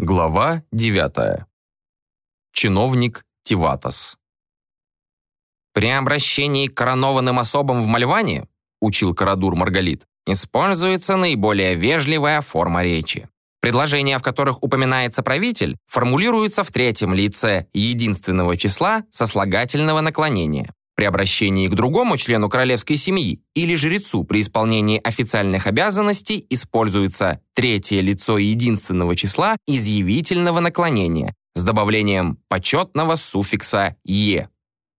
Глава 9. Чиновник Тиватос. «При обращении к коронованным особам в Мальване, — учил Карадур Маргалит, — используется наиболее вежливая форма речи. Предложения, в которых упоминается правитель, формулируются в третьем лице единственного числа сослагательного наклонения. При обращении к другому члену королевской семьи или жрецу при исполнении официальных обязанностей используется третье лицо единственного числа изъявительного наклонения с добавлением почетного суффикса «е».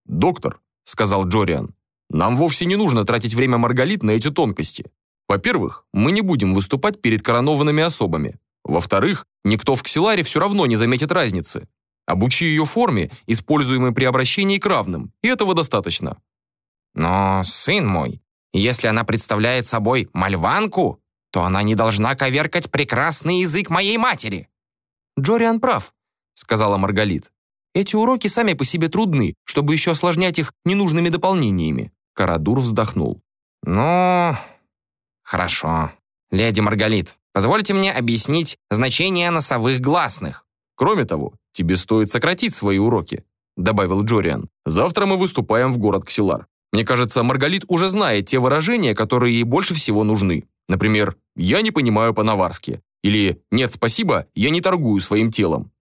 «Доктор», — сказал Джориан, — «нам вовсе не нужно тратить время Маргалит на эти тонкости. Во-первых, мы не будем выступать перед коронованными особами. Во-вторых, никто в Ксиларе все равно не заметит разницы. Обучи ее форме, используемой при обращении к равным, и этого достаточно. Но, сын мой, если она представляет собой мальванку, то она не должна коверкать прекрасный язык моей матери. Джориан прав, сказала Маргалит. Эти уроки сами по себе трудны, чтобы еще осложнять их ненужными дополнениями. Карадур вздохнул. Ну, хорошо. Леди Маргалит, позвольте мне объяснить значение носовых гласных. Кроме того, тебе стоит сократить свои уроки», добавил Джориан. «Завтра мы выступаем в город Ксилар. Мне кажется, Маргалит уже знает те выражения, которые ей больше всего нужны. Например, «я не понимаю по-наварски» или «нет, спасибо, я не торгую своим телом».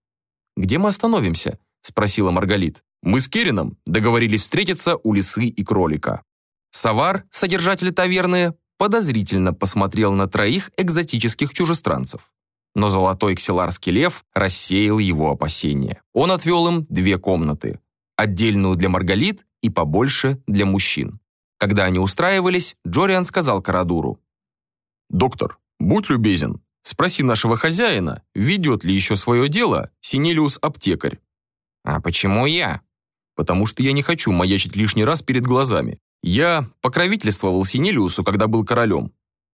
«Где мы остановимся?» – спросила Маргалит. «Мы с Керином договорились встретиться у лисы и кролика». Савар, содержатель таверны, подозрительно посмотрел на троих экзотических чужестранцев но золотой ксиларский лев рассеял его опасения. Он отвел им две комнаты, отдельную для Маргалит и побольше для мужчин. Когда они устраивались, Джориан сказал Карадуру. «Доктор, будь любезен, спроси нашего хозяина, ведет ли еще свое дело Синелиус-аптекарь». «А почему я?» «Потому что я не хочу маячить лишний раз перед глазами. Я покровительствовал Синелиусу, когда был королем.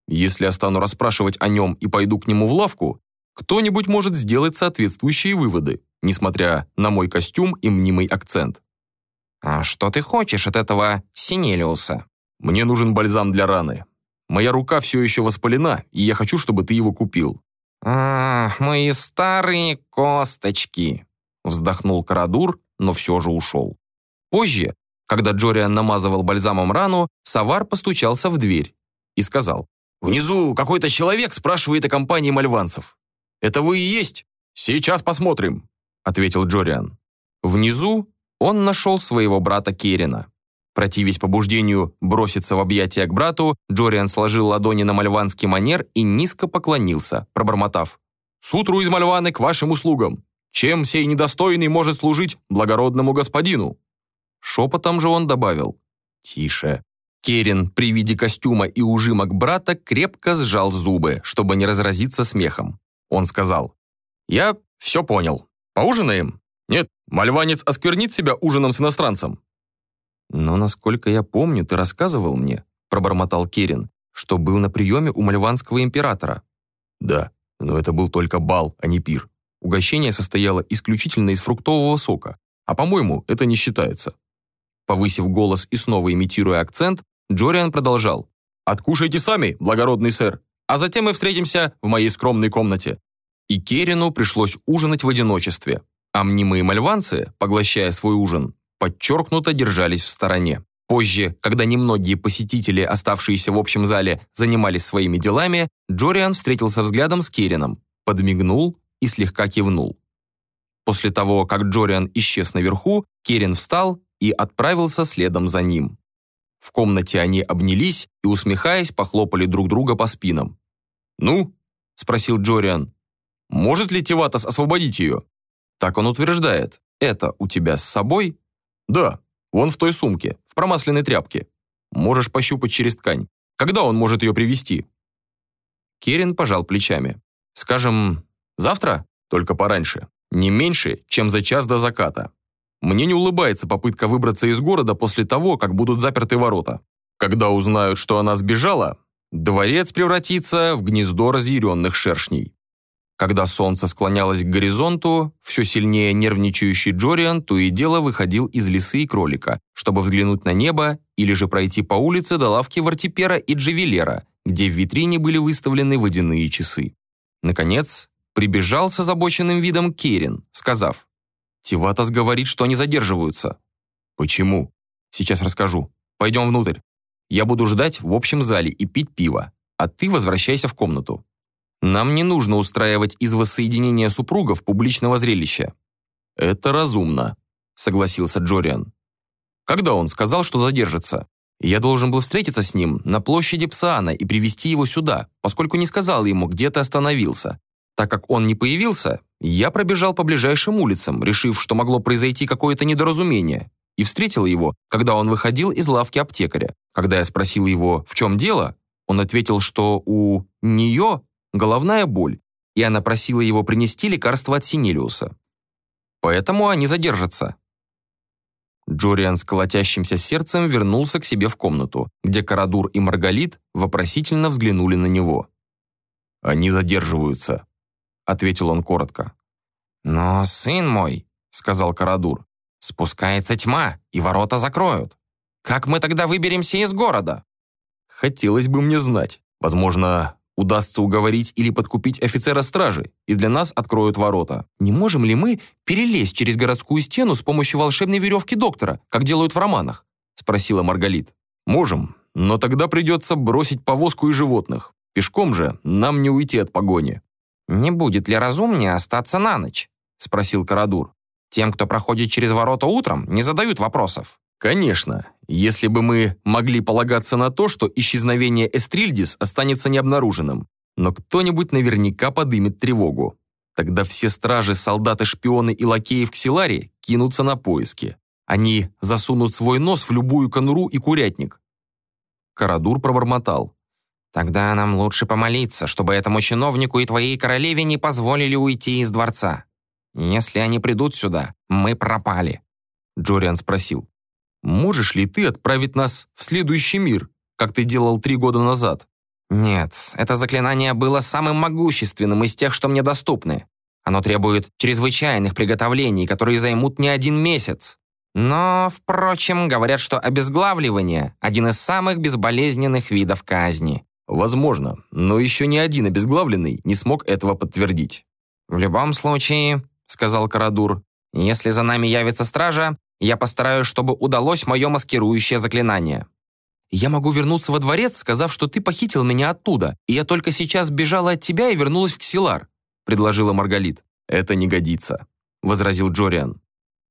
Если я стану расспрашивать о нем и пойду к нему в лавку, кто-нибудь может сделать соответствующие выводы, несмотря на мой костюм и мнимый акцент. «А что ты хочешь от этого Синелиуса?» «Мне нужен бальзам для раны. Моя рука все еще воспалена, и я хочу, чтобы ты его купил». «Ах, мои старые косточки!» Вздохнул Карадур, но все же ушел. Позже, когда Джориан намазывал бальзамом рану, Савар постучался в дверь и сказал, «Внизу какой-то человек спрашивает о компании мальванцев. Это вы и есть? Сейчас посмотрим», — ответил Джориан. Внизу он нашел своего брата Керина. Противясь побуждению броситься в объятия к брату, Джориан сложил ладони на мальванский манер и низко поклонился, пробормотав. «Сутру из Мальваны к вашим услугам! Чем сей недостойный может служить благородному господину?» Шепотом же он добавил. «Тише». Керин при виде костюма и ужимок брата крепко сжал зубы, чтобы не разразиться смехом. Он сказал, «Я все понял. Поужинаем? Нет, мальванец осквернит себя ужином с иностранцем». «Но, насколько я помню, ты рассказывал мне», пробормотал Керин, что был на приеме у мальванского императора. «Да, но это был только бал, а не пир. Угощение состояло исключительно из фруктового сока, а, по-моему, это не считается». Повысив голос и снова имитируя акцент, Джориан продолжал. «Откушайте сами, благородный сэр а затем мы встретимся в моей скромной комнате». И Керину пришлось ужинать в одиночестве, а мнимые мальванцы, поглощая свой ужин, подчеркнуто держались в стороне. Позже, когда немногие посетители, оставшиеся в общем зале, занимались своими делами, Джориан встретился взглядом с Керином, подмигнул и слегка кивнул. После того, как Джориан исчез наверху, Керин встал и отправился следом за ним. В комнате они обнялись и, усмехаясь, похлопали друг друга по спинам. «Ну?» – спросил Джориан. «Может ли Тиватос освободить ее?» «Так он утверждает. Это у тебя с собой?» «Да, вон в той сумке, в промасленной тряпке. Можешь пощупать через ткань. Когда он может ее привезти?» Керин пожал плечами. «Скажем, завтра? Только пораньше. Не меньше, чем за час до заката. Мне не улыбается попытка выбраться из города после того, как будут заперты ворота. Когда узнают, что она сбежала, дворец превратится в гнездо разъяренных шершней. Когда солнце склонялось к горизонту, все сильнее нервничающий Джориан то и дело выходил из лисы и кролика, чтобы взглянуть на небо или же пройти по улице до лавки Вартипера и Джевелера, где в витрине были выставлены водяные часы. Наконец, Прибежал с озабоченным видом Керин, сказав, «Тиватас говорит, что они задерживаются». «Почему?» «Сейчас расскажу. Пойдем внутрь. Я буду ждать в общем зале и пить пиво, а ты возвращайся в комнату. Нам не нужно устраивать из воссоединения супругов публичного зрелища». «Это разумно», — согласился Джориан. «Когда он сказал, что задержится?» Я должен был встретиться с ним на площади Псаана и привести его сюда, поскольку не сказал ему, где ты остановился. Так как он не появился, я пробежал по ближайшим улицам, решив, что могло произойти какое-то недоразумение, и встретил его, когда он выходил из лавки аптекаря. Когда я спросил его, в чем дело, он ответил, что у нее головная боль, и она просила его принести лекарство от Синелиуса. Поэтому они задержатся. Джориан с колотящимся сердцем вернулся к себе в комнату, где Карадур и Маргалит вопросительно взглянули на него. «Они задерживаются», — ответил он коротко. «Но, сын мой», — сказал Карадур, — «спускается тьма, и ворота закроют. Как мы тогда выберемся из города?» «Хотелось бы мне знать. Возможно, Удастся уговорить или подкупить офицера стражи, и для нас откроют ворота. Не можем ли мы перелезть через городскую стену с помощью волшебной веревки доктора, как делают в романах?» – спросила Маргалит. «Можем, но тогда придется бросить повозку и животных. Пешком же нам не уйти от погони». «Не будет ли разумнее остаться на ночь?» – спросил Карадур. «Тем, кто проходит через ворота утром, не задают вопросов». Конечно, если бы мы могли полагаться на то, что исчезновение Эстрильдис останется необнаруженным. Но кто-нибудь наверняка подымет тревогу. Тогда все стражи, солдаты, шпионы и лакеи в Ксиларе кинутся на поиски. Они засунут свой нос в любую конуру и курятник. Карадур пробормотал. «Тогда нам лучше помолиться, чтобы этому чиновнику и твоей королеве не позволили уйти из дворца. Если они придут сюда, мы пропали». Джориан спросил. Можешь ли ты отправить нас в следующий мир, как ты делал три года назад?» «Нет, это заклинание было самым могущественным из тех, что мне доступны. Оно требует чрезвычайных приготовлений, которые займут не один месяц. Но, впрочем, говорят, что обезглавливание – один из самых безболезненных видов казни». «Возможно, но еще ни один обезглавленный не смог этого подтвердить». «В любом случае», – сказал Карадур, – «если за нами явится стража, я постараюсь, чтобы удалось мое маскирующее заклинание». «Я могу вернуться во дворец, сказав, что ты похитил меня оттуда, и я только сейчас бежала от тебя и вернулась в Ксилар», предложила Маргалит. «Это не годится», возразил Джориан.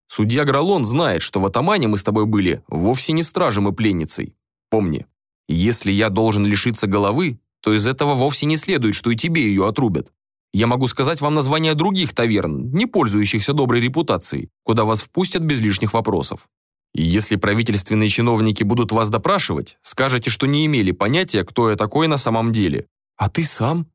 «Судья Гралон знает, что в Атамане мы с тобой были вовсе не стражем и пленницей. Помни, если я должен лишиться головы, то из этого вовсе не следует, что и тебе ее отрубят. Я могу сказать вам названия других таверн, не пользующихся доброй репутацией, куда вас впустят без лишних вопросов. И если правительственные чиновники будут вас допрашивать, скажете, что не имели понятия, кто я такой на самом деле. А ты сам?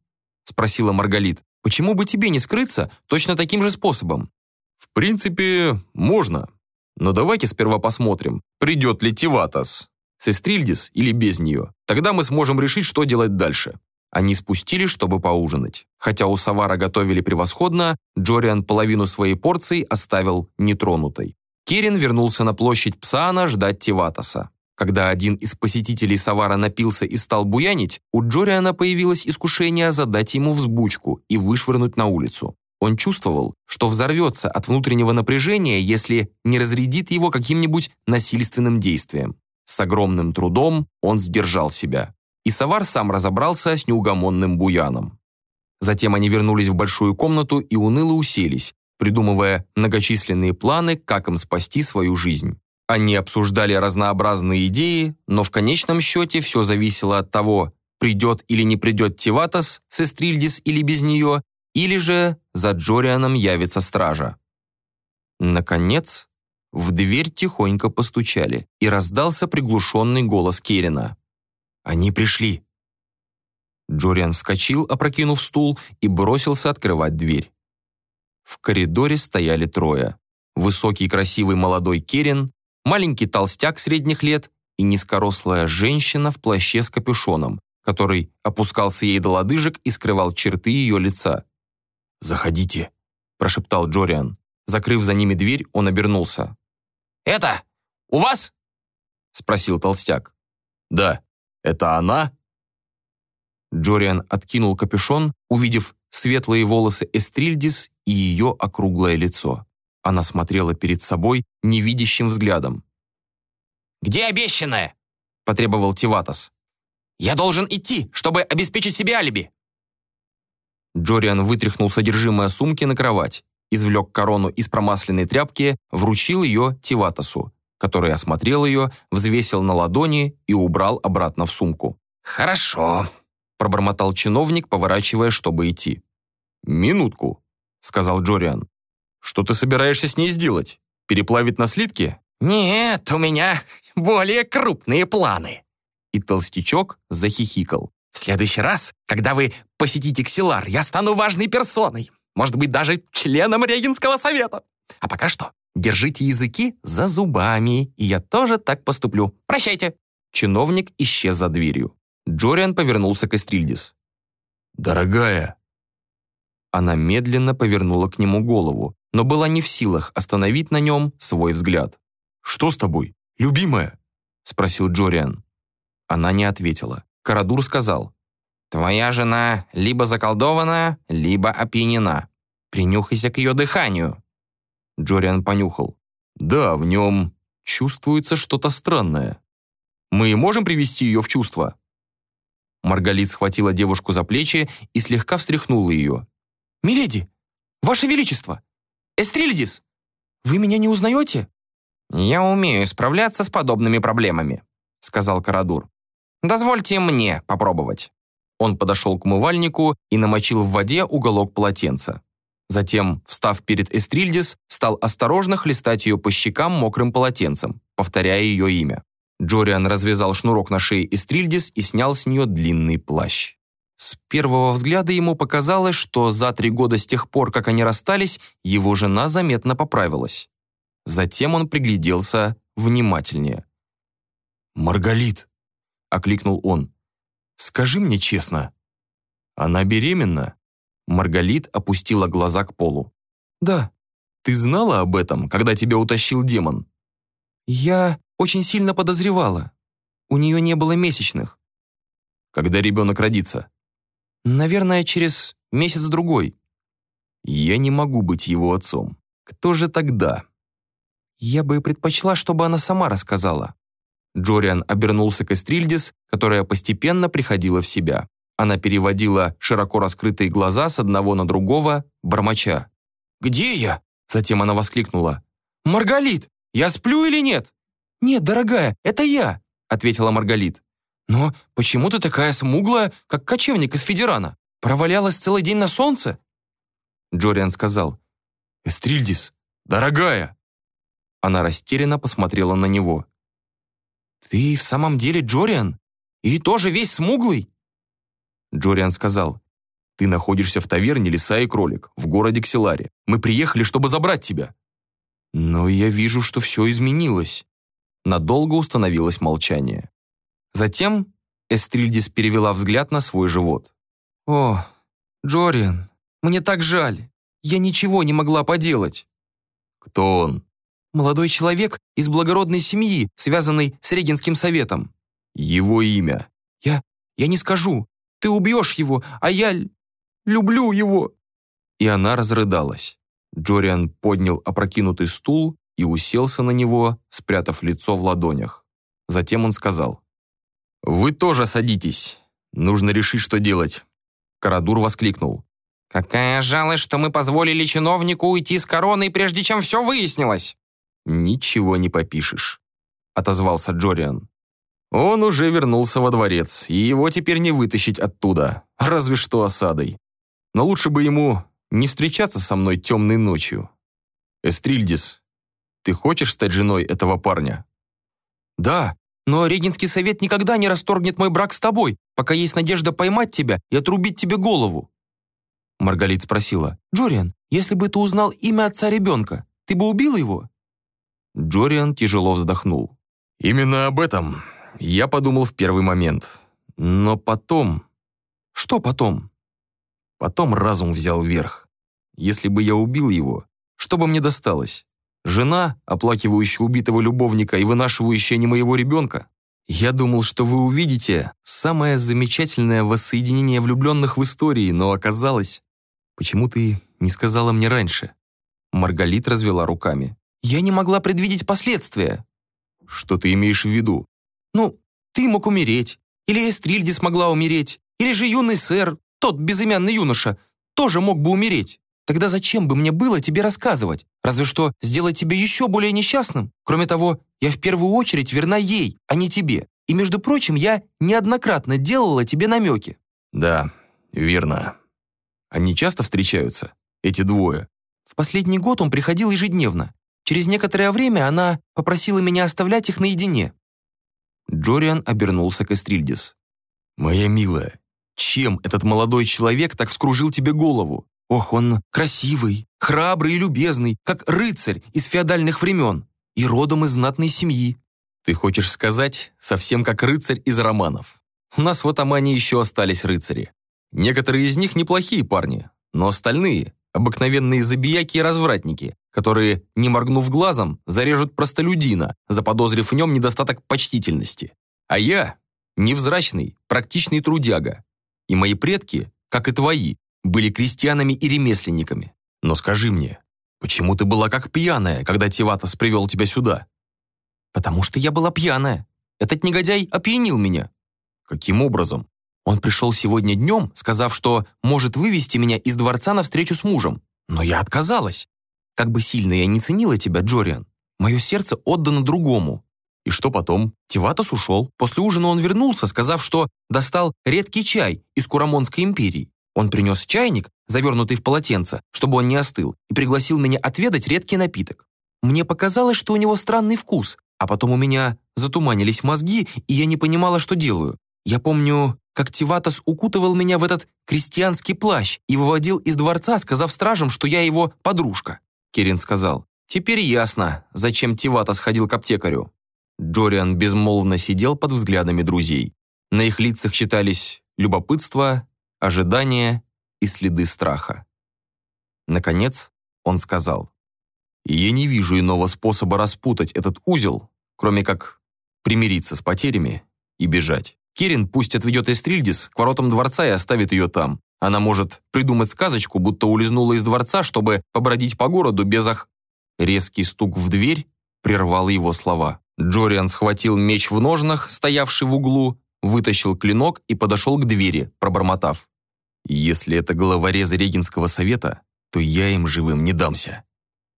Спросила Маргалит. Почему бы тебе не скрыться точно таким же способом? В принципе, можно. Но давайте сперва посмотрим, придет ли Тиватас с Эстрильдис или без нее. Тогда мы сможем решить, что делать дальше. Они спустились, чтобы поужинать. Хотя у Савара готовили превосходно, Джориан половину своей порции оставил нетронутой. Керин вернулся на площадь Псаана ждать Тиватаса. Когда один из посетителей Савара напился и стал буянить, у Джориана появилось искушение задать ему взбучку и вышвырнуть на улицу. Он чувствовал, что взорвется от внутреннего напряжения, если не разрядит его каким-нибудь насильственным действием. С огромным трудом он сдержал себя и Савар сам разобрался с неугомонным буяном. Затем они вернулись в большую комнату и уныло уселись, придумывая многочисленные планы, как им спасти свою жизнь. Они обсуждали разнообразные идеи, но в конечном счете все зависело от того, придет или не придет Тиватас с Эстрильдис или без нее, или же за Джорианом явится стража. Наконец, в дверь тихонько постучали, и раздался приглушенный голос Керина. Они пришли». Джориан вскочил, опрокинув стул, и бросился открывать дверь. В коридоре стояли трое. Высокий красивый молодой Керин, маленький толстяк средних лет и низкорослая женщина в плаще с капюшоном, который опускался ей до лодыжек и скрывал черты ее лица. «Заходите», – прошептал Джориан. Закрыв за ними дверь, он обернулся. «Это у вас?» – спросил толстяк. «Да», «Это она?» Джориан откинул капюшон, увидев светлые волосы Эстрильдис и ее округлое лицо. Она смотрела перед собой невидящим взглядом. «Где обещанное?» – потребовал Тиватос. «Я должен идти, чтобы обеспечить себе алиби». Джориан вытряхнул содержимое сумки на кровать, извлек корону из промасленной тряпки, вручил ее Тиватосу, который осмотрел ее, взвесил на ладони и убрал обратно в сумку. «Хорошо», – пробормотал чиновник, поворачивая, чтобы идти. «Минутку», – сказал Джориан. «Что ты собираешься с ней сделать? Переплавить на слитки?» «Нет, у меня более крупные планы». И толстячок захихикал. «В следующий раз, когда вы посетите Ксилар, я стану важной персоной. Может быть, даже членом Регенского совета. А пока что держите языки за зубами, и я тоже так поступлю. Прощайте». Чиновник исчез за дверью. Джориан повернулся к Эстрильдис. «Дорогая!» Она медленно повернула к нему голову, но была не в силах остановить на нем свой взгляд. «Что с тобой, любимая?» – спросил Джориан. Она не ответила. Карадур сказал. «Твоя жена либо заколдована, либо опьянена. Принюхайся к ее дыханию». Джориан понюхал. «Да, в нем чувствуется что-то странное. Мы можем привести ее в чувство?» Маргалит схватила девушку за плечи и слегка встряхнула ее. «Миледи! Ваше Величество! Эстрильдис! Вы меня не узнаете?» «Я умею справляться с подобными проблемами», — сказал Карадур. «Дозвольте мне попробовать». Он подошел к умывальнику и намочил в воде уголок полотенца. Затем, встав перед Эстрильдис, стал осторожно хлестать ее по щекам мокрым полотенцем, повторяя ее имя. Джориан развязал шнурок на шее Эстрильдис и снял с нее длинный плащ. С первого взгляда ему показалось, что за три года с тех пор, как они расстались, его жена заметно поправилась. Затем он пригляделся внимательнее. «Маргалит», — окликнул он, — «скажи мне честно, она беременна?» Маргалит опустила глаза к полу. «Да. Ты знала об этом, когда тебя утащил демон?» «Я очень сильно подозревала. У нее не было месячных». «Когда ребенок родится?» «Наверное, через месяц-другой». «Я не могу быть его отцом. Кто же тогда?» «Я бы предпочла, чтобы она сама рассказала». Джориан обернулся к Эстрильдис, которая постепенно приходила в себя. Она переводила широко раскрытые глаза с одного на другого, бормоча. «Где я?» Затем она воскликнула. «Маргалит, я сплю или нет?» «Нет, дорогая, это я», ответила Маргалит. «Но почему ты такая смуглая, как кочевник из Федерана? Провалялась целый день на солнце?» Джориан сказал. «Эстрильдис, дорогая!» Она растерянно посмотрела на него. «Ты в самом деле Джориан? И тоже весь смуглый?» Джориан сказал, «Ты находишься в таверне «Лиса и кролик» в городе Ксиларе. Мы приехали, чтобы забрать тебя». «Но я вижу, что все изменилось». Надолго установилось молчание. Затем Эстрильдис перевела взгляд на свой живот. «О, Джориан, мне так жаль. Я ничего не могла поделать». «Кто он?» «Молодой человек из благородной семьи, связанный с Регенским советом». «Его имя?» «Я... я не скажу. Ты убьешь его, а я люблю его!» И она разрыдалась. Джориан поднял опрокинутый стул и уселся на него, спрятав лицо в ладонях. Затем он сказал, «Вы тоже садитесь. Нужно решить, что делать». Карадур воскликнул. «Какая жалость, что мы позволили чиновнику уйти с короной, прежде чем все выяснилось!» «Ничего не попишешь», — отозвался Джориан. Он уже вернулся во дворец, и его теперь не вытащить оттуда, разве что осадой. Но лучше бы ему не встречаться со мной темной ночью. Эстрильдис, ты хочешь стать женой этого парня? Да, но Регенский совет никогда не расторгнет мой брак с тобой, пока есть надежда поймать тебя и отрубить тебе голову. Маргалит спросила, «Джориан, если бы ты узнал имя отца ребенка, ты бы убил его?» Джориан тяжело вздохнул. «Именно об этом я подумал в первый момент. Но потом... Что потом? Потом разум взял верх. Если бы я убил его, что бы мне досталось? Жена, оплакивающая убитого любовника и вынашивающая не моего ребенка? Я думал, что вы увидите самое замечательное воссоединение влюбленных в истории, но оказалось, Почему ты не сказала мне раньше?» Маргалит развела руками. «Я не могла предвидеть последствия». «Что ты имеешь в виду?» «Ну, ты мог умереть. Или Эстрильди смогла умереть. Или же юный сэр, тот безымянный юноша, тоже мог бы умереть. Тогда зачем бы мне было тебе рассказывать? Разве что сделать тебя еще более несчастным? Кроме того, я в первую очередь верна ей, а не тебе. И, между прочим, я неоднократно делала тебе намеки». «Да, верно. Они часто встречаются, эти двое?» В последний год он приходил ежедневно. Через некоторое время она попросила меня оставлять их наедине». Джориан обернулся к Эстрильдис. «Моя милая, чем этот молодой человек так вскружил тебе голову? Ох, он красивый, храбрый и любезный, как рыцарь из феодальных времен и родом из знатной семьи. Ты хочешь сказать, совсем как рыцарь из романов. У нас в Атамане еще остались рыцари. Некоторые из них неплохие парни, но остальные – обыкновенные забияки и развратники, которые, не моргнув глазом, зарежут простолюдина, заподозрив в нем недостаток почтительности. А я – невзрачный, практичный трудяга. И мои предки, как и твои, были крестьянами и ремесленниками. Но скажи мне, почему ты была как пьяная, когда Тиватос привел тебя сюда? Потому что я была пьяная. Этот негодяй опьянил меня. Каким образом? Он пришел сегодня днем, сказав, что может вывести меня из дворца на встречу с мужем. Но я отказалась. Как бы сильно я не ценила тебя, Джориан, мое сердце отдано другому. И что потом? Тиватос ушел. После ужина он вернулся, сказав, что достал редкий чай из Курамонской империи. Он принес чайник, завернутый в полотенце, чтобы он не остыл, и пригласил меня отведать редкий напиток. Мне показалось, что у него странный вкус, а потом у меня затуманились мозги, и я не понимала, что делаю. Я помню, как Тиватос укутывал меня в этот крестьянский плащ и выводил из дворца, сказав стражам, что я его подружка. Керин сказал, «Теперь ясно, зачем Тиватос ходил к аптекарю». Джориан безмолвно сидел под взглядами друзей. На их лицах читались любопытство, ожидание и следы страха. Наконец он сказал, «Я не вижу иного способа распутать этот узел, кроме как примириться с потерями и бежать. Керин пусть отведет Эстрильдис к воротам дворца и оставит ее там. Она может придумать сказочку, будто улизнула из дворца, чтобы побродить по городу без ах...» Резкий стук в дверь прервал его слова. Джориан схватил меч в ножнах, стоявший в углу, вытащил клинок и подошел к двери, пробормотав. «Если это головорезы Регинского совета, то я им живым не дамся».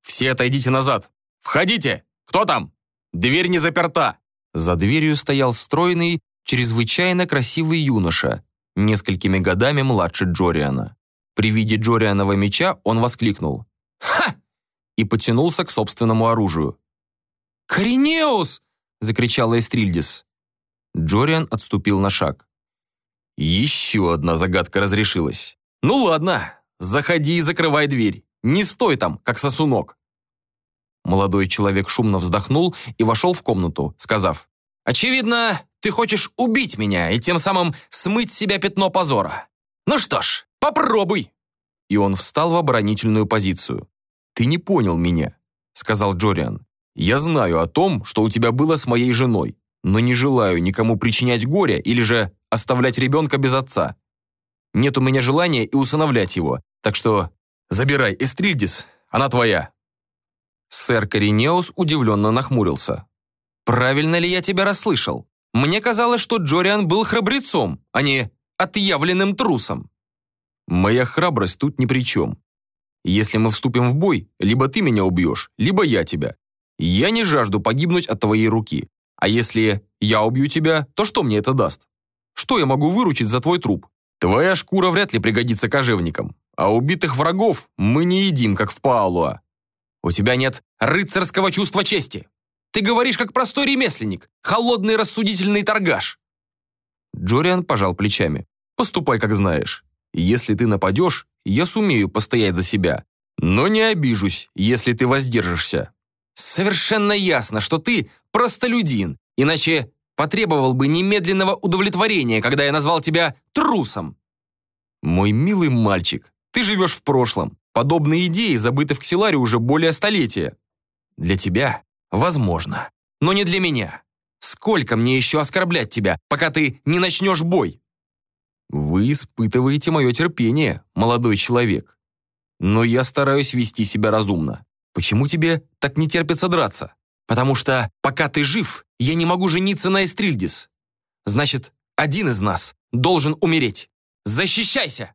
«Все отойдите назад! Входите! Кто там? Дверь не заперта!» За дверью стоял стройный, чрезвычайно красивый юноша, несколькими годами младше Джориана. При виде Джорианова меча он воскликнул «Ха!» и потянулся к собственному оружию. «Коринеус!» — закричала Эстрильдис. Джориан отступил на шаг. Еще одна загадка разрешилась. «Ну ладно, заходи и закрывай дверь. Не стой там, как сосунок». Молодой человек шумно вздохнул и вошел в комнату, сказав, «Очевидно, ты хочешь убить меня и тем самым смыть с себя пятно позора. Ну что ж, попробуй!» И он встал в оборонительную позицию. «Ты не понял меня», — сказал Джориан. «Я знаю о том, что у тебя было с моей женой но не желаю никому причинять горе или же оставлять ребенка без отца. Нет у меня желания и усыновлять его, так что забирай Эстрильдис, она твоя». Сэр Коринеус удивленно нахмурился. «Правильно ли я тебя расслышал? Мне казалось, что Джориан был храбрецом, а не отъявленным трусом». «Моя храбрость тут ни при чем. Если мы вступим в бой, либо ты меня убьешь, либо я тебя. Я не жажду погибнуть от твоей руки. А если я убью тебя, то что мне это даст? Что я могу выручить за твой труп? Твоя шкура вряд ли пригодится кожевникам. А убитых врагов мы не едим, как в Паалуа. У тебя нет рыцарского чувства чести. Ты говоришь, как простой ремесленник, холодный рассудительный торгаш. Джориан пожал плечами. Поступай, как знаешь. Если ты нападешь, я сумею постоять за себя. Но не обижусь, если ты воздержишься. Совершенно ясно, что ты простолюдин, иначе потребовал бы немедленного удовлетворения, когда я назвал тебя трусом. Мой милый мальчик, ты живешь в прошлом. Подобные идеи забыты в Ксиларе уже более столетия. Для тебя возможно, но не для меня. Сколько мне еще оскорблять тебя, пока ты не начнешь бой? Вы испытываете мое терпение, молодой человек. Но я стараюсь вести себя разумно. Почему тебе так не терпится драться? Потому что, пока ты жив, я не могу жениться на Эстрильдис. Значит, один из нас должен умереть. Защищайся!»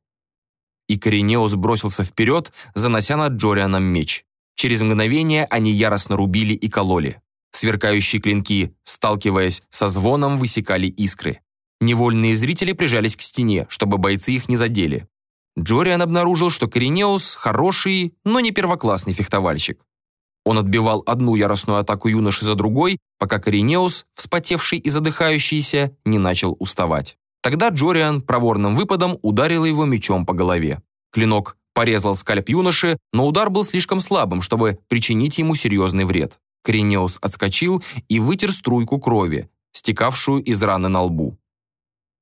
И Коренеус бросился вперед, занося над Джорианом меч. Через мгновение они яростно рубили и кололи. Сверкающие клинки, сталкиваясь со звоном, высекали искры. Невольные зрители прижались к стене, чтобы бойцы их не задели. Джориан обнаружил, что Коренеус хороший, но не первоклассный фехтовальщик. Он отбивал одну яростную атаку юноши за другой, пока Коренеус, вспотевший и задыхающийся, не начал уставать. Тогда Джориан проворным выпадом ударил его мечом по голове. Клинок порезал скальп юноши, но удар был слишком слабым, чтобы причинить ему серьезный вред. Коренеус отскочил и вытер струйку крови, стекавшую из раны на лбу.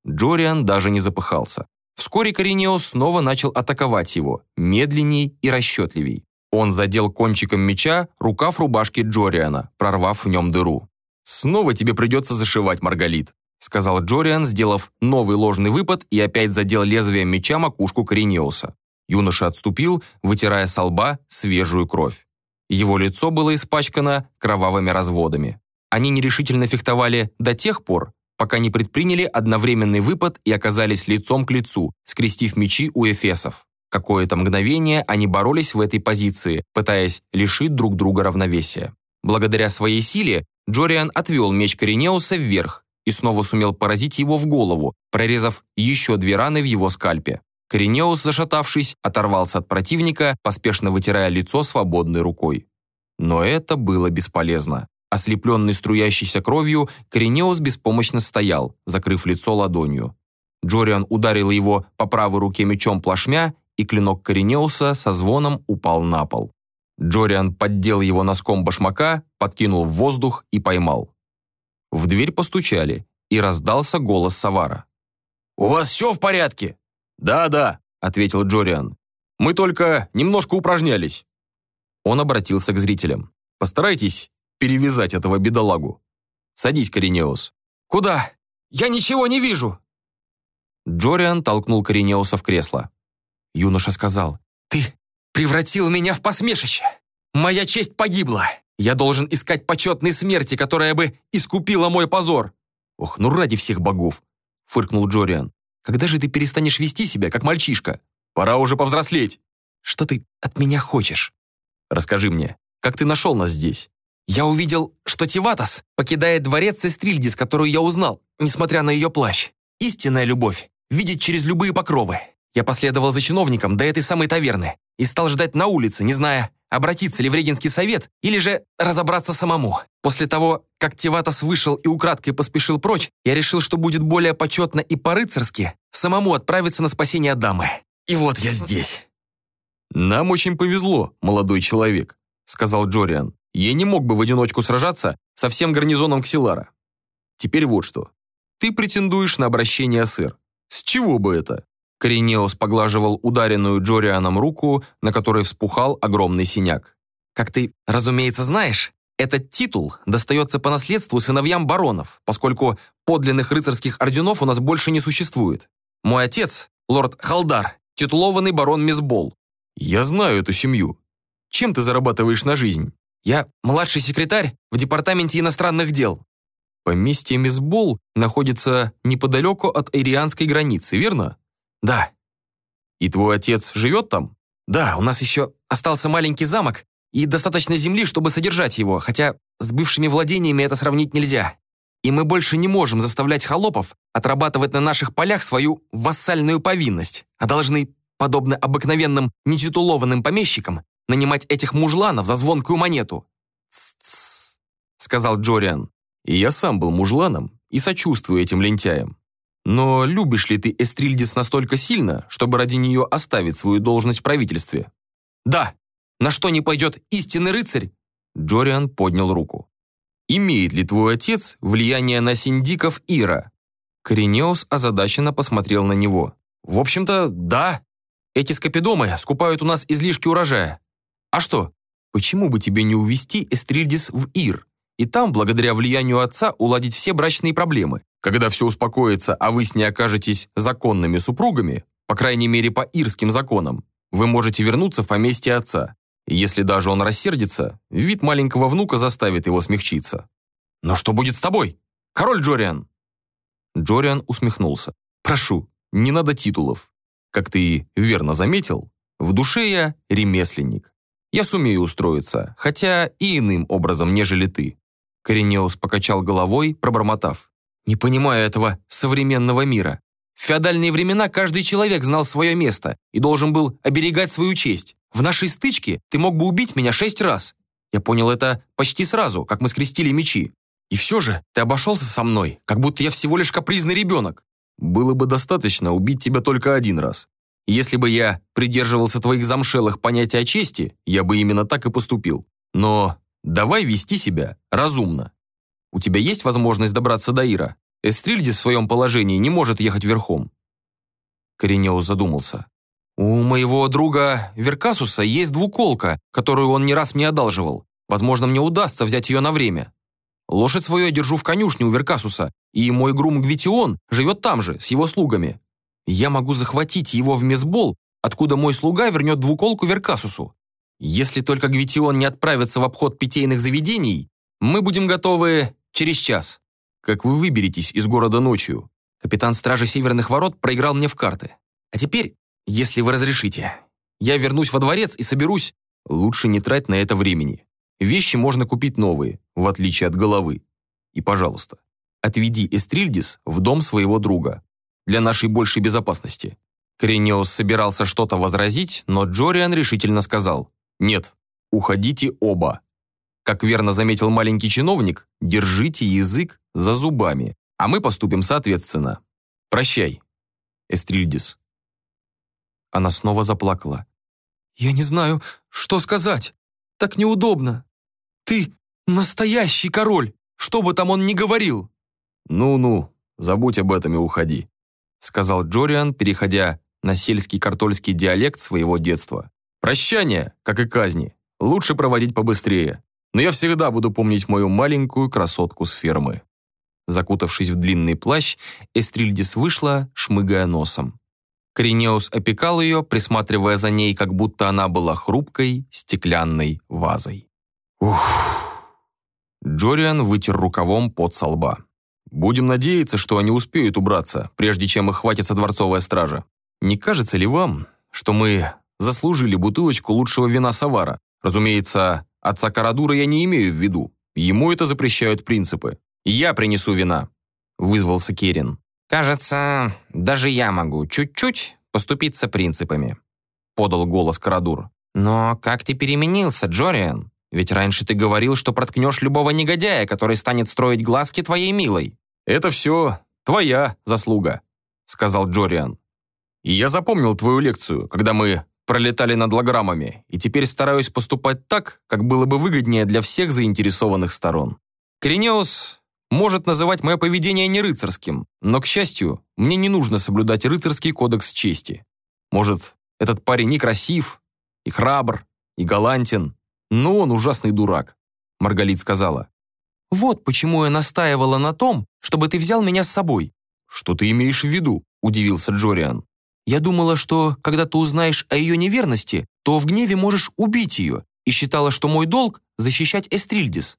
Джориан даже не запыхался. Вскоре Коренеус снова начал атаковать его, медленней и расчетливей. Он задел кончиком меча рукав рубашки Джориана, прорвав в нем дыру. «Снова тебе придется зашивать, Маргалит», сказал Джориан, сделав новый ложный выпад и опять задел лезвием меча макушку Коренеуса. Юноша отступил, вытирая со лба свежую кровь. Его лицо было испачкано кровавыми разводами. Они нерешительно фехтовали до тех пор, пока не предприняли одновременный выпад и оказались лицом к лицу, скрестив мечи у эфесов. Какое-то мгновение они боролись в этой позиции, пытаясь лишить друг друга равновесия. Благодаря своей силе Джориан отвел меч Коренеуса вверх и снова сумел поразить его в голову, прорезав еще две раны в его скальпе. Коренеус, зашатавшись, оторвался от противника, поспешно вытирая лицо свободной рукой. Но это было бесполезно. Ослепленный струящейся кровью, Коренеус беспомощно стоял, закрыв лицо ладонью. Джориан ударил его по правой руке мечом плашмя, и клинок Коренеуса со звоном упал на пол. Джориан поддел его носком башмака, подкинул в воздух и поймал. В дверь постучали, и раздался голос Савара. «У вас все в порядке?» «Да-да», — ответил Джориан. «Мы только немножко упражнялись». Он обратился к зрителям. «Постарайтесь перевязать этого бедолагу. Садись, Коренеус». «Куда? Я ничего не вижу!» Джориан толкнул Коренеуса в кресло. Юноша сказал, «Ты превратил меня в посмешище! Моя честь погибла! Я должен искать почетной смерти, которая бы искупила мой позор!» «Ох, ну ради всех богов!» — фыркнул Джориан. «Когда же ты перестанешь вести себя, как мальчишка? Пора уже повзрослеть!» «Что ты от меня хочешь?» «Расскажи мне, как ты нашел нас здесь?» Я увидел, что Тиватас покидает дворец Эстрильдис, которую я узнал, несмотря на ее плащ. Истинная любовь. Видеть через любые покровы. Я последовал за чиновником до этой самой таверны и стал ждать на улице, не зная, обратиться ли в Регенский совет или же разобраться самому. После того, как Тиватас вышел и украдкой поспешил прочь, я решил, что будет более почетно и по-рыцарски самому отправиться на спасение дамы. И вот я здесь. «Нам очень повезло, молодой человек», — сказал Джориан. Я не мог бы в одиночку сражаться со всем гарнизоном Ксилара. Теперь вот что. Ты претендуешь на обращение сэр. С чего бы это? Коренеус поглаживал ударенную Джорианом руку, на которой вспухал огромный синяк. «Как ты, разумеется, знаешь, этот титул достается по наследству сыновьям баронов, поскольку подлинных рыцарских орденов у нас больше не существует. Мой отец, лорд Халдар, титулованный барон Мисбол. Я знаю эту семью. Чем ты зарабатываешь на жизнь? Я младший секретарь в департаменте иностранных дел». Поместье Мисбол находится неподалеку от ирианской границы, верно? Да. И твой отец живет там? Да, у нас еще остался маленький замок и достаточно земли, чтобы содержать его, хотя с бывшими владениями это сравнить нельзя. И мы больше не можем заставлять холопов отрабатывать на наших полях свою вассальную повинность, а должны, подобно обыкновенным нетитулованным помещикам, нанимать этих мужланов за звонкую монету». «Тс-тс», — сказал Джориан. «И я сам был мужланом и сочувствую этим лентяям. Но любишь ли ты Эстрильдис настолько сильно, чтобы ради нее оставить свою должность в правительстве?» «Да! На что не пойдет истинный рыцарь?» Джориан поднял руку. «Имеет ли твой отец влияние на синдиков Ира?» Коренеус озадаченно посмотрел на него. «В общем-то, да. Эти скопидомы скупают у нас излишки урожая. А что? Почему бы тебе не увезти Эстрильдис в Ир? И там, благодаря влиянию отца, уладить все брачные проблемы. Когда все успокоится, а вы с ней окажетесь законными супругами, по крайней мере по ирским законам, Вы можете вернуться в поместье отца. Если даже он рассердится, вид маленького внука заставит его смягчиться. Но что будет с тобой? Король Джориан!» Джориан усмехнулся. «Прошу, не надо титулов. Как ты верно заметил, в душе я ремесленник. Я сумею устроиться, хотя и иным образом, нежели ты». Коренеус покачал головой, пробормотав. «Не понимаю этого современного мира. В феодальные времена каждый человек знал свое место и должен был оберегать свою честь. В нашей стычке ты мог бы убить меня шесть раз. Я понял это почти сразу, как мы скрестили мечи. И все же ты обошелся со мной, как будто я всего лишь капризный ребенок. Было бы достаточно убить тебя только один раз. Если бы я придерживался твоих замшелых понятий о чести, я бы именно так и поступил. Но давай вести себя разумно. У тебя есть возможность добраться до Ира? Эстрильдис в своем положении не может ехать верхом». Коренеус задумался. «У моего друга Веркасуса есть двуколка, которую он не раз мне одалживал. Возможно, мне удастся взять ее на время. Лошадь свою я держу в конюшне у Веркасуса, и мой грум Гвитион живет там же, с его слугами. Я могу захватить его в Мезбол, откуда мой слуга вернет двуколку Веркасусу. Если только Гвитион не отправится в обход питейных заведений, мы будем готовы через час» как вы выберетесь из города ночью. Капитан стражи Северных ворот проиграл мне в карты. А теперь, если вы разрешите, я вернусь во дворец и соберусь. Лучше не трать на это времени. Вещи можно купить новые, в отличие от головы. И, пожалуйста, отведи Эстрильдис в дом своего друга. Для нашей большей безопасности. Крениос собирался что-то возразить, но Джориан решительно сказал «Нет, уходите оба». Как верно заметил маленький чиновник, держите язык за зубами, а мы поступим соответственно. Прощай, Эстрильдис». Она снова заплакала. «Я не знаю, что сказать. Так неудобно. Ты настоящий король, что бы там он ни говорил». «Ну-ну, забудь об этом и уходи», сказал Джориан, переходя на сельский картольский диалект своего детства. «Прощание, как и казни, лучше проводить побыстрее но я всегда буду помнить мою маленькую красотку с фермы». Закутавшись в длинный плащ, Эстрильдис вышла, шмыгая носом. Коринеус опекал ее, присматривая за ней, как будто она была хрупкой стеклянной вазой. Ух. Джориан вытер рукавом под со лба. «Будем надеяться, что они успеют убраться, прежде чем их хватится дворцовая стража. Не кажется ли вам, что мы заслужили бутылочку лучшего вина Савара? Разумеется, Отца Карадура я не имею в виду. Ему это запрещают принципы. Я принесу вина», — вызвался Керин. «Кажется, даже я могу чуть-чуть поступиться принципами», — подал голос Карадур. «Но как ты переменился, Джориан? Ведь раньше ты говорил, что проткнешь любого негодяя, который станет строить глазки твоей милой». «Это все твоя заслуга», — сказал Джориан. «И я запомнил твою лекцию, когда мы пролетали над лаграммами, и теперь стараюсь поступать так, как было бы выгоднее для всех заинтересованных сторон. Коренеус может называть мое поведение не рыцарским, но, к счастью, мне не нужно соблюдать рыцарский кодекс чести. Может, этот парень и красив, и храбр, и галантен, но он ужасный дурак», — Маргалит сказала. «Вот почему я настаивала на том, чтобы ты взял меня с собой». «Что ты имеешь в виду?» — удивился Джориан. Я думала, что, когда ты узнаешь о ее неверности, то в гневе можешь убить ее, и считала, что мой долг — защищать Эстрильдис.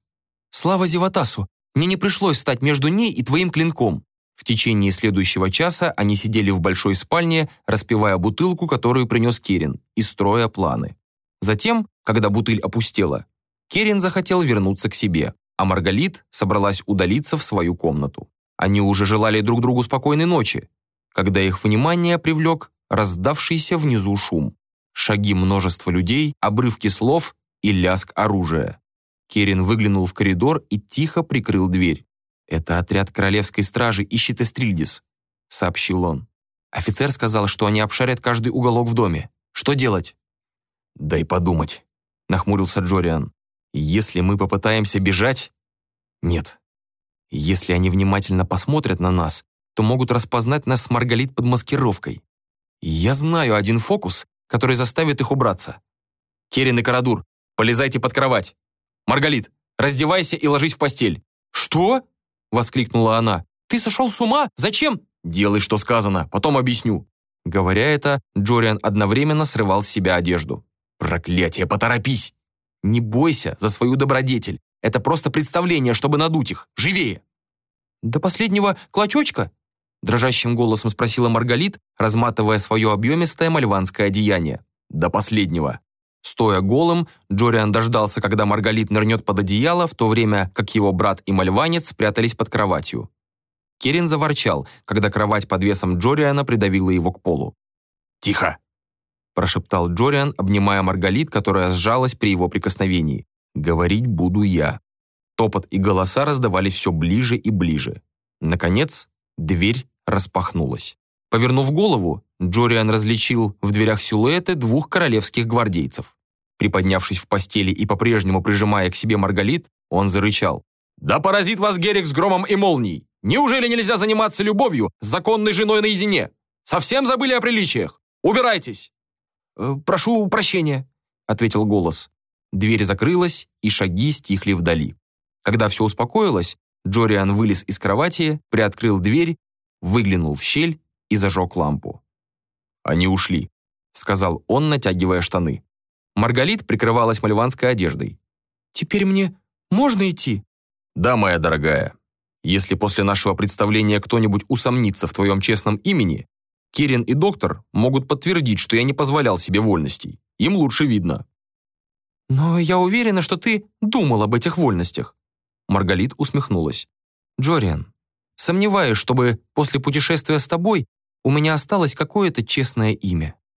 Слава Зеватасу, мне не пришлось стать между ней и твоим клинком». В течение следующего часа они сидели в большой спальне, распивая бутылку, которую принес Керин, и строя планы. Затем, когда бутыль опустела, Керин захотел вернуться к себе, а Маргалит собралась удалиться в свою комнату. Они уже желали друг другу спокойной ночи, когда их внимание привлек раздавшийся внизу шум. Шаги множества людей, обрывки слов и лязг оружия. Керин выглянул в коридор и тихо прикрыл дверь. «Это отряд королевской стражи ищет Эстрильдис», — сообщил он. «Офицер сказал, что они обшарят каждый уголок в доме. Что делать?» «Дай подумать», — нахмурился Джориан. «Если мы попытаемся бежать...» «Нет. Если они внимательно посмотрят на нас, то могут распознать нас с Маргалит под маскировкой. я знаю один фокус, который заставит их убраться. Керин и Карадур, полезайте под кровать. Маргалит, раздевайся и ложись в постель. Что? Воскликнула она. Ты сошел с ума? Зачем? Делай, что сказано, потом объясню. Говоря это, Джориан одновременно срывал с себя одежду. «Проклятие, поторопись!» «Не бойся за свою добродетель. Это просто представление, чтобы надуть их. Живее!» «До последнего клочочка?» Дрожащим голосом спросила Маргалит, разматывая свое объемистое мальванское одеяние. «До последнего». Стоя голым, Джориан дождался, когда Маргалит нырнет под одеяло, в то время как его брат и мальванец спрятались под кроватью. Керин заворчал, когда кровать под весом Джориана придавила его к полу. «Тихо!» – прошептал Джориан, обнимая Маргалит, которая сжалась при его прикосновении. «Говорить буду я». Топот и голоса раздавались все ближе и ближе. Наконец, дверь распахнулась. Повернув голову, Джориан различил в дверях силуэты двух королевских гвардейцев. Приподнявшись в постели и по-прежнему прижимая к себе Маргалит, он зарычал. «Да поразит вас Герик с громом и молнией! Неужели нельзя заниматься любовью с законной женой наедине? Совсем забыли о приличиях? Убирайтесь!» «Э, «Прошу прощения», — ответил голос. Дверь закрылась, и шаги стихли вдали. Когда все успокоилось, Джориан вылез из кровати, приоткрыл дверь, выглянул в щель и зажег лампу. «Они ушли», — сказал он, натягивая штаны. Маргалит прикрывалась мальванской одеждой. «Теперь мне можно идти?» «Да, моя дорогая. Если после нашего представления кто-нибудь усомнится в твоем честном имени, Кирин и доктор могут подтвердить, что я не позволял себе вольностей. Им лучше видно». «Но я уверена, что ты думал об этих вольностях». Маргалит усмехнулась. «Джориан, сомневаюсь, чтобы после путешествия с тобой у меня осталось какое-то честное имя».